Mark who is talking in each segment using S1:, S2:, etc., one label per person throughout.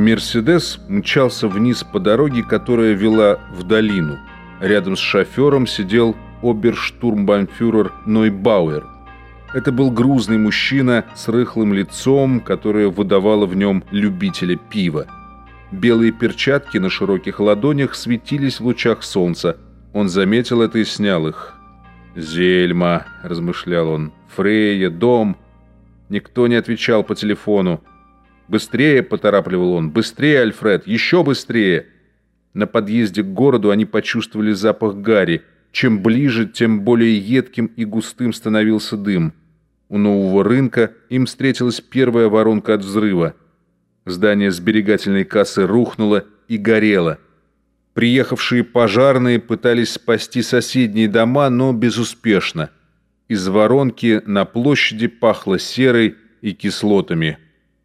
S1: Мерседес мчался вниз по дороге, которая вела в долину. Рядом с шофером сидел оберштурмбанфюрер Нойбауэр. Это был грузный мужчина с рыхлым лицом, которое выдавало в нем любителя пива. Белые перчатки на широких ладонях светились в лучах солнца. Он заметил это и снял их. «Зельма», — размышлял он, — «Фрея, дом». Никто не отвечал по телефону. «Быстрее!» – поторапливал он. «Быстрее, Альфред! Еще быстрее!» На подъезде к городу они почувствовали запах гари. Чем ближе, тем более едким и густым становился дым. У нового рынка им встретилась первая воронка от взрыва. Здание сберегательной кассы рухнуло и горело. Приехавшие пожарные пытались спасти соседние дома, но безуспешно. Из воронки на площади пахло серой и кислотами.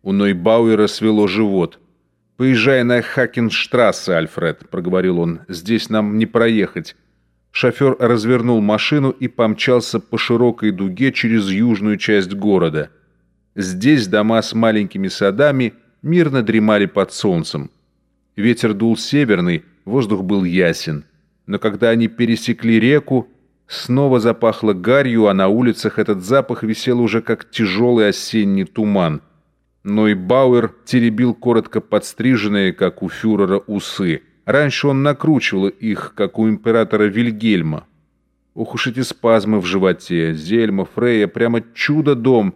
S1: У Нойбауэра свело живот. «Поезжай на Хакенштрассе, Альфред», — проговорил он. «Здесь нам не проехать». Шофер развернул машину и помчался по широкой дуге через южную часть города. Здесь дома с маленькими садами мирно дремали под солнцем. Ветер дул северный, воздух был ясен. Но когда они пересекли реку, снова запахло гарью, а на улицах этот запах висел уже как тяжелый осенний туман — но и Бауэр теребил коротко подстриженные, как у фюрера, усы. Раньше он накручивал их, как у императора Вильгельма. Ох уж эти спазмы в животе. Зельма, Фрея, прямо чудо-дом.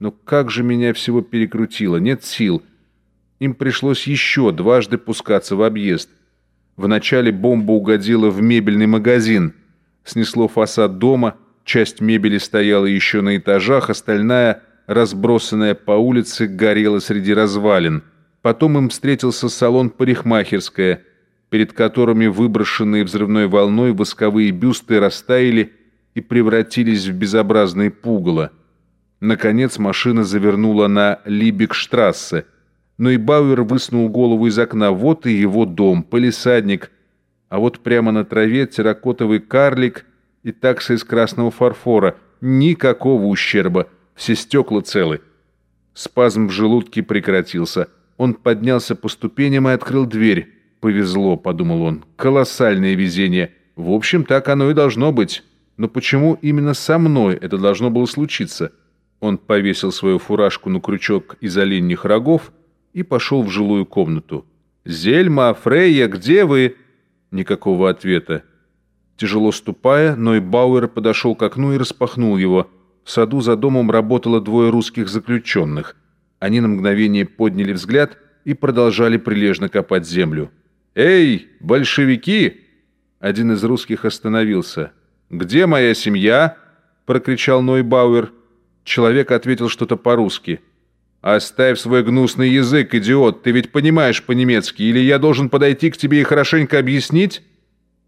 S1: Но как же меня всего перекрутило, нет сил. Им пришлось еще дважды пускаться в объезд. Вначале бомба угодила в мебельный магазин. Снесло фасад дома, часть мебели стояла еще на этажах, остальная разбросанная по улице, горела среди развалин. Потом им встретился салон парикмахерская, перед которыми выброшенные взрывной волной восковые бюсты растаяли и превратились в безобразные пугало. Наконец машина завернула на Либекштрассе, но и Бауэр высунул голову из окна. Вот и его дом, полисадник, а вот прямо на траве терракотовый карлик и такса из красного фарфора. Никакого ущерба — все стекла целы. Спазм в желудке прекратился. Он поднялся по ступеням и открыл дверь. «Повезло», — подумал он. «Колоссальное везение. В общем, так оно и должно быть. Но почему именно со мной это должно было случиться?» Он повесил свою фуражку на крючок из оленьих рогов и пошел в жилую комнату. «Зельма, Фрейя, где вы?» Никакого ответа. Тяжело ступая, Ной Бауэр подошел к окну и распахнул его — в саду за домом работало двое русских заключенных. Они на мгновение подняли взгляд и продолжали прилежно копать землю. «Эй, большевики!» Один из русских остановился. «Где моя семья?» – прокричал Нойбауэр. Человек ответил что-то по-русски. «Оставь свой гнусный язык, идиот! Ты ведь понимаешь по-немецки, или я должен подойти к тебе и хорошенько объяснить?»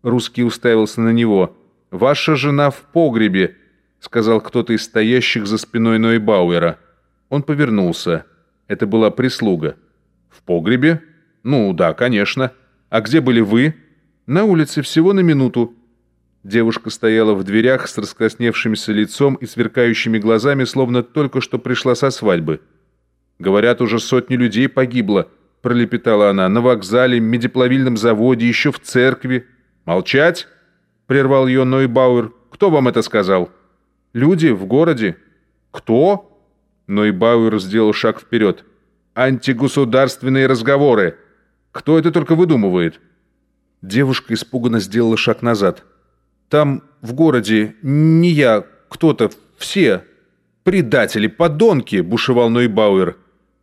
S1: Русский уставился на него. «Ваша жена в погребе. — сказал кто-то из стоящих за спиной Нойбауэра. Он повернулся. Это была прислуга. «В погребе?» «Ну, да, конечно. А где были вы?» «На улице, всего на минуту». Девушка стояла в дверях с раскрасневшимся лицом и сверкающими глазами, словно только что пришла со свадьбы. «Говорят, уже сотни людей погибло», — пролепетала она, «на вокзале, медиплавильном заводе, еще в церкви». «Молчать?» — прервал ее Нойбауэр. «Кто вам это сказал?» Люди в городе. Кто? Но и Бауэр сделал шаг вперед. Антигосударственные разговоры. Кто это только выдумывает? Девушка испуганно сделала шаг назад. Там, в городе, не я, кто-то, все. Предатели, подонки, бушевал Нойбауэр.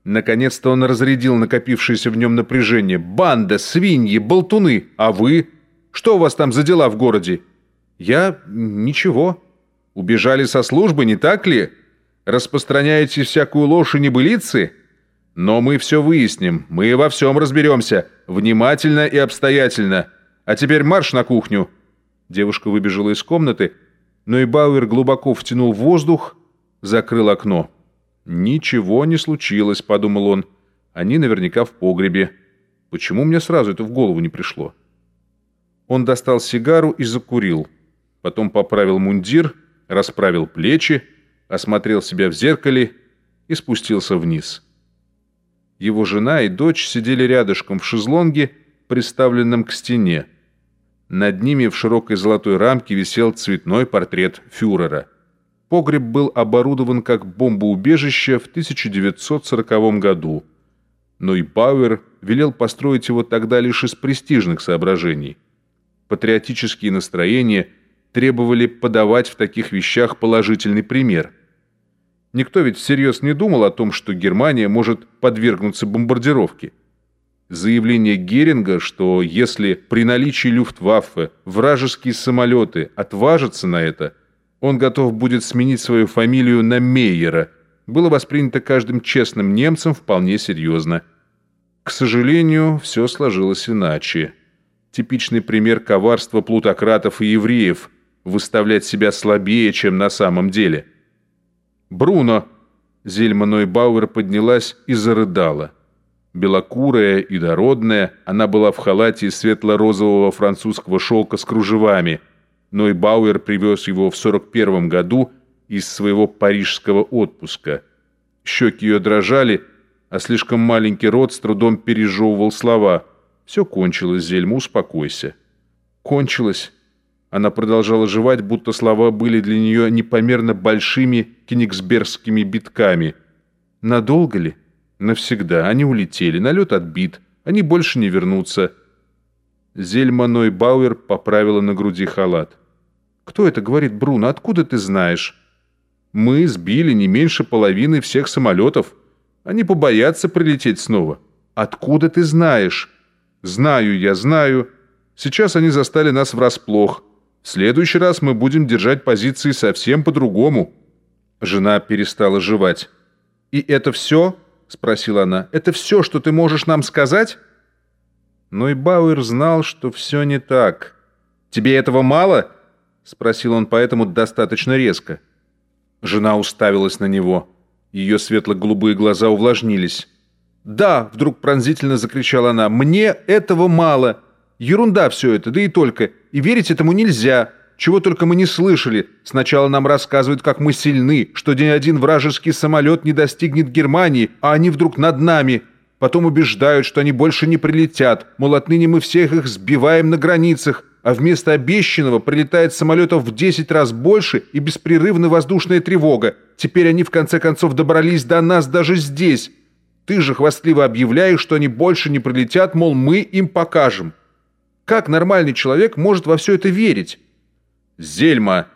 S1: Наконец-то он разрядил накопившееся в нем напряжение. Банда, свиньи, болтуны. А вы? Что у вас там за дела в городе? Я... ничего. Убежали со службы, не так ли? Распространяете всякую ложь и небылицы? Но мы все выясним, мы во всем разберемся, внимательно и обстоятельно. А теперь марш на кухню». Девушка выбежала из комнаты, но и Бауэр глубоко втянул воздух, закрыл окно. «Ничего не случилось», — подумал он. «Они наверняка в погребе. Почему мне сразу это в голову не пришло?» Он достал сигару и закурил. Потом поправил мундир — расправил плечи, осмотрел себя в зеркале и спустился вниз. Его жена и дочь сидели рядышком в шезлонге, приставленном к стене. Над ними в широкой золотой рамке висел цветной портрет фюрера. Погреб был оборудован как бомбоубежище в 1940 году. Но и Бауэр велел построить его тогда лишь из престижных соображений. Патриотические настроения требовали подавать в таких вещах положительный пример. Никто ведь всерьез не думал о том, что Германия может подвергнуться бомбардировке. Заявление Геринга, что если при наличии Люфтваффе вражеские самолеты отважатся на это, он готов будет сменить свою фамилию на Мейера, было воспринято каждым честным немцем вполне серьезно. К сожалению, все сложилось иначе. Типичный пример коварства плутократов и евреев – выставлять себя слабее, чем на самом деле. «Бруно!» Зельма Нойбауэр поднялась и зарыдала. Белокурая и дородная, она была в халате из светло-розового французского шелка с кружевами. Нойбауэр привез его в 41 году из своего парижского отпуска. Щеки ее дрожали, а слишком маленький рот с трудом пережевывал слова. «Все кончилось, Зельма, успокойся». «Кончилось». Она продолжала жевать, будто слова были для нее непомерно большими кенигсбергскими битками. «Надолго ли?» Навсегда. Они улетели. Налет отбит. Они больше не вернутся. Зельма Нойбауэр поправила на груди халат. «Кто это?» — говорит Бруно. «Откуда ты знаешь?» «Мы сбили не меньше половины всех самолетов. Они побоятся прилететь снова». «Откуда ты знаешь?» «Знаю я, знаю. Сейчас они застали нас врасплох. Следующий раз мы будем держать позиции совсем по-другому». Жена перестала жевать. «И это все?» — спросила она. «Это все, что ты можешь нам сказать?» Но и Бауэр знал, что все не так. «Тебе этого мало?» — спросил он поэтому достаточно резко. Жена уставилась на него. Ее светло-голубые глаза увлажнились. «Да!» — вдруг пронзительно закричала она. «Мне этого мало! Ерунда все это, да и только! И верить этому нельзя!» Чего только мы не слышали. Сначала нам рассказывают, как мы сильны, что ни один вражеский самолет не достигнет Германии, а они вдруг над нами. Потом убеждают, что они больше не прилетят, мол, отныне мы всех их сбиваем на границах, а вместо обещанного прилетает самолетов в 10 раз больше и беспрерывно воздушная тревога. Теперь они в конце концов добрались до нас даже здесь. Ты же хвастливо объявляешь, что они больше не прилетят, мол, мы им покажем. Как нормальный человек может во все это верить? «Зельма!»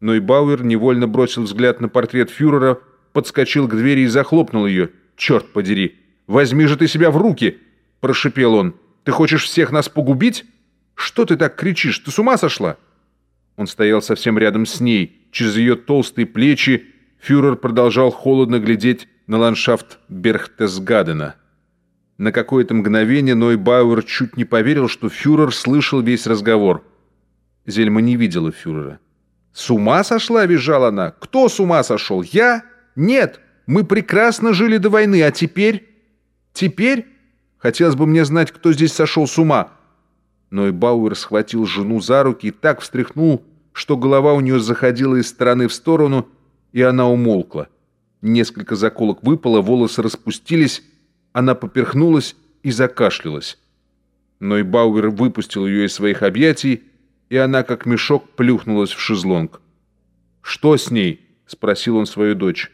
S1: Но и Бауэр невольно бросил взгляд на портрет фюрера, подскочил к двери и захлопнул ее. «Черт подери! Возьми же ты себя в руки!» – прошипел он. «Ты хочешь всех нас погубить? Что ты так кричишь? Ты с ума сошла?» Он стоял совсем рядом с ней. Через ее толстые плечи фюрер продолжал холодно глядеть на ландшафт Берхтесгадена. На какое-то мгновение Ной Бауэр чуть не поверил, что фюрер слышал весь разговор – Зельма не видела фюрера. «С ума сошла?» – визжала она. «Кто с ума сошел? Я? Нет! Мы прекрасно жили до войны, а теперь? Теперь? Хотелось бы мне знать, кто здесь сошел с ума». Но и Бауэр схватил жену за руки и так встряхнул, что голова у нее заходила из стороны в сторону, и она умолкла. Несколько заколок выпало, волосы распустились, она поперхнулась и закашлялась. Но и Бауэр выпустил ее из своих объятий, и она как мешок плюхнулась в шезлонг. «Что с ней?» – спросил он свою дочь.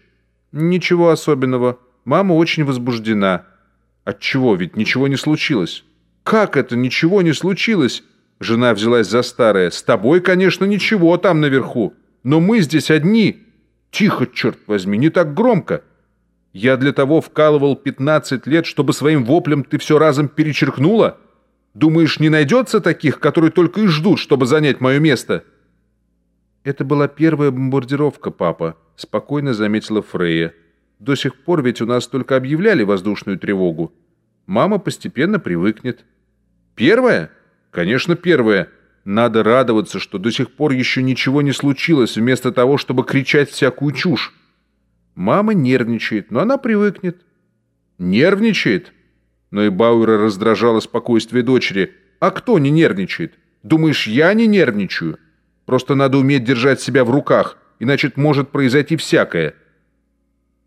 S1: «Ничего особенного. Мама очень возбуждена». «Отчего? Ведь ничего не случилось». «Как это ничего не случилось?» Жена взялась за старое. «С тобой, конечно, ничего там наверху. Но мы здесь одни». «Тихо, черт возьми, не так громко». «Я для того вкалывал 15 лет, чтобы своим воплем ты все разом перечеркнула?» Думаешь, не найдется таких, которые только и ждут, чтобы занять мое место?» «Это была первая бомбардировка, папа», — спокойно заметила Фрейя. «До сих пор ведь у нас только объявляли воздушную тревогу. Мама постепенно привыкнет». «Первая? Конечно, первая. Надо радоваться, что до сих пор еще ничего не случилось, вместо того, чтобы кричать всякую чушь. Мама нервничает, но она привыкнет». «Нервничает?» Но и Бауэра раздражало спокойствие дочери. «А кто не нервничает? Думаешь, я не нервничаю? Просто надо уметь держать себя в руках, иначе может произойти всякое».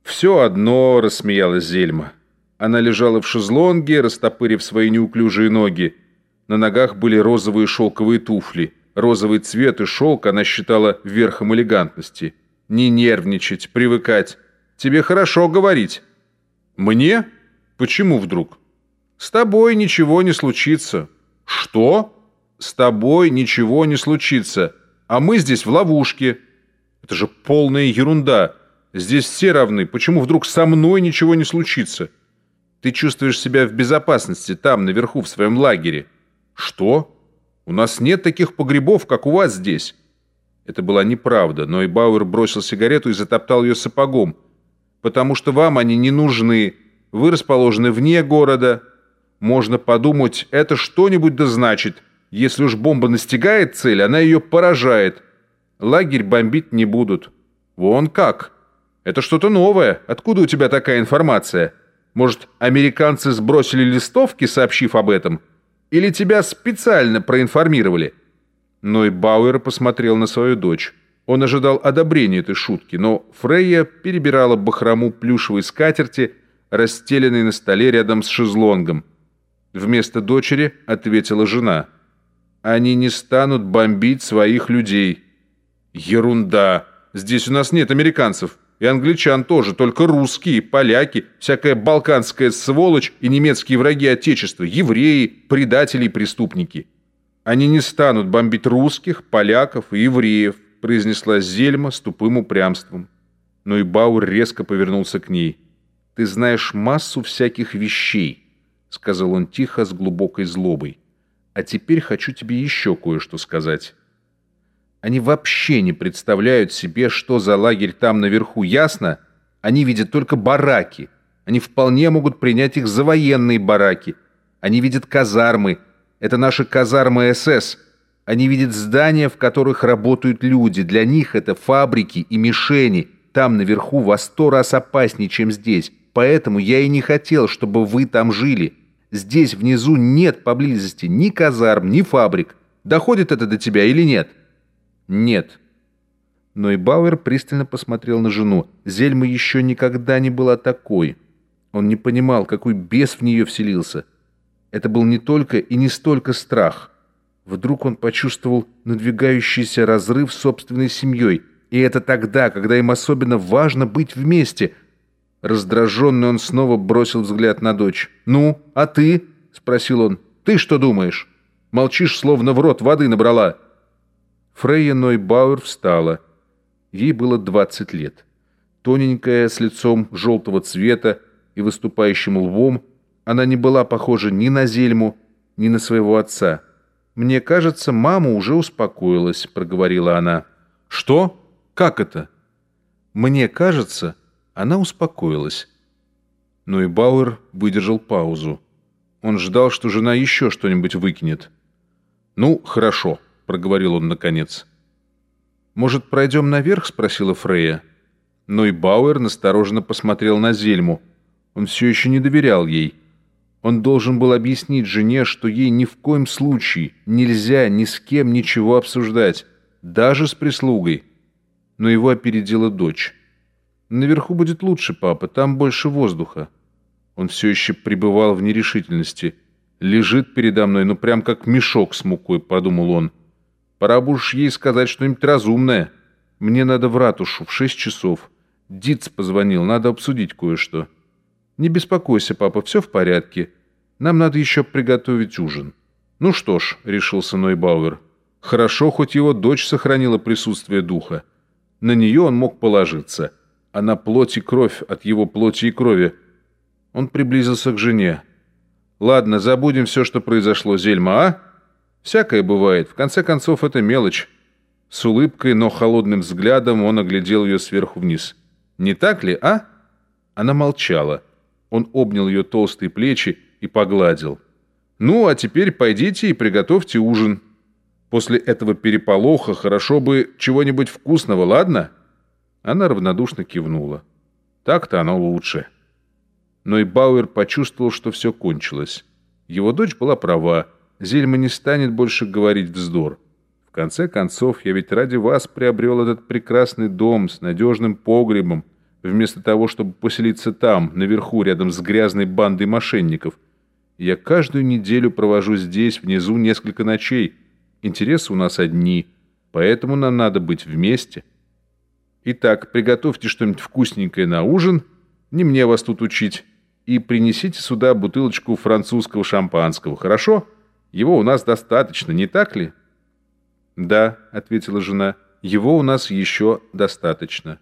S1: «Все одно», — рассмеялась Зельма. Она лежала в шезлонге, растопырив свои неуклюжие ноги. На ногах были розовые шелковые туфли. Розовый цвет и шелк она считала верхом элегантности. Не нервничать, привыкать. Тебе хорошо говорить. Мне? Почему вдруг? С тобой ничего не случится. Что? С тобой ничего не случится. А мы здесь в ловушке. Это же полная ерунда. Здесь все равны. Почему вдруг со мной ничего не случится? Ты чувствуешь себя в безопасности там, наверху, в своем лагере. Что? У нас нет таких погребов, как у вас здесь. Это была неправда, но и Бауэр бросил сигарету и затоптал ее сапогом. Потому что вам они не нужны. Вы расположены вне города. Можно подумать, это что-нибудь да значит. Если уж бомба настигает цель, она ее поражает. Лагерь бомбить не будут. Вон как. Это что-то новое. Откуда у тебя такая информация? Может, американцы сбросили листовки, сообщив об этом? Или тебя специально проинформировали?» Но и Бауэр посмотрел на свою дочь. Он ожидал одобрения этой шутки, но Фрейя перебирала бахрому плюшевой скатерти, расстеленной на столе рядом с шезлонгом. Вместо дочери ответила жена. «Они не станут бомбить своих людей». «Ерунда! Здесь у нас нет американцев. И англичан тоже, только русские, поляки, всякая балканская сволочь и немецкие враги Отечества, евреи, предатели и преступники». «Они не станут бомбить русских, поляков и евреев», произнесла Зельма с тупым упрямством. Но и Бауэр резко повернулся к ней. «Ты знаешь массу всяких вещей», — сказал он тихо, с глубокой злобой. «А теперь хочу тебе еще кое-что сказать». Они вообще не представляют себе, что за лагерь там наверху, ясно? Они видят только бараки. Они вполне могут принять их за военные бараки. Они видят казармы. Это наши казармы СС. Они видят здания, в которых работают люди. Для них это фабрики и мишени. Там наверху во сто раз опаснее, чем здесь. Поэтому я и не хотел, чтобы вы там жили. Здесь внизу нет поблизости ни казарм, ни фабрик. Доходит это до тебя или нет?» «Нет». Но и Бауэр пристально посмотрел на жену. Зельма еще никогда не была такой. Он не понимал, какой бес в нее вселился. Это был не только и не столько страх. Вдруг он почувствовал надвигающийся разрыв с собственной семьей. И это тогда, когда им особенно важно быть вместе. Раздраженный он снова бросил взгляд на дочь. «Ну, а ты?» — спросил он. «Ты что думаешь? Молчишь, словно в рот воды набрала». Фрейя Нойбауэр встала. Ей было 20 лет. Тоненькая, с лицом желтого цвета и выступающим лбом, она не была похожа ни на Зельму, ни на своего отца. «Мне кажется, мама уже успокоилась», — проговорила она. «Что? Как это?» «Мне кажется, она успокоилась». Но и Бауэр выдержал паузу. Он ждал, что жена еще что-нибудь выкинет. «Ну, хорошо», проговорил он наконец. «Может, пройдем наверх?» — спросила Фрея. Но и Бауэр настороженно посмотрел на Зельму. Он все еще не доверял ей. Он должен был объяснить жене, что ей ни в коем случае нельзя ни с кем ничего обсуждать, даже с прислугой. Но его опередила дочь. «Наверху будет лучше, папа, там больше воздуха». Он все еще пребывал в нерешительности. «Лежит передо мной, ну прям как мешок с мукой», — подумал он. Пора бы уж ей сказать что-нибудь разумное. Мне надо в ратушу в шесть часов. Диц позвонил, надо обсудить кое-что. Не беспокойся, папа, все в порядке. Нам надо еще приготовить ужин. Ну что ж, решился Нойбауэр. Хорошо, хоть его дочь сохранила присутствие духа. На нее он мог положиться. А на плоть и кровь от его плоти и крови. Он приблизился к жене. «Ладно, забудем все, что произошло, Зельма, а?» Всякое бывает. В конце концов, это мелочь. С улыбкой, но холодным взглядом он оглядел ее сверху вниз. «Не так ли, а?» Она молчала. Он обнял ее толстые плечи и погладил. «Ну, а теперь пойдите и приготовьте ужин. После этого переполоха хорошо бы чего-нибудь вкусного, ладно?» Она равнодушно кивнула. «Так-то оно лучше». Но и Бауэр почувствовал, что все кончилось. Его дочь была права. Зельма не станет больше говорить вздор. В конце концов, я ведь ради вас приобрел этот прекрасный дом с надежным погребом, вместо того, чтобы поселиться там, наверху, рядом с грязной бандой мошенников. Я каждую неделю провожу здесь, внизу, несколько ночей. Интересы у нас одни, поэтому нам надо быть вместе. Итак, приготовьте что-нибудь вкусненькое на ужин, не мне вас тут учить, и принесите сюда бутылочку французского шампанского, хорошо? Его у нас достаточно, не так ли?» «Да», — ответила жена, — «его у нас еще достаточно».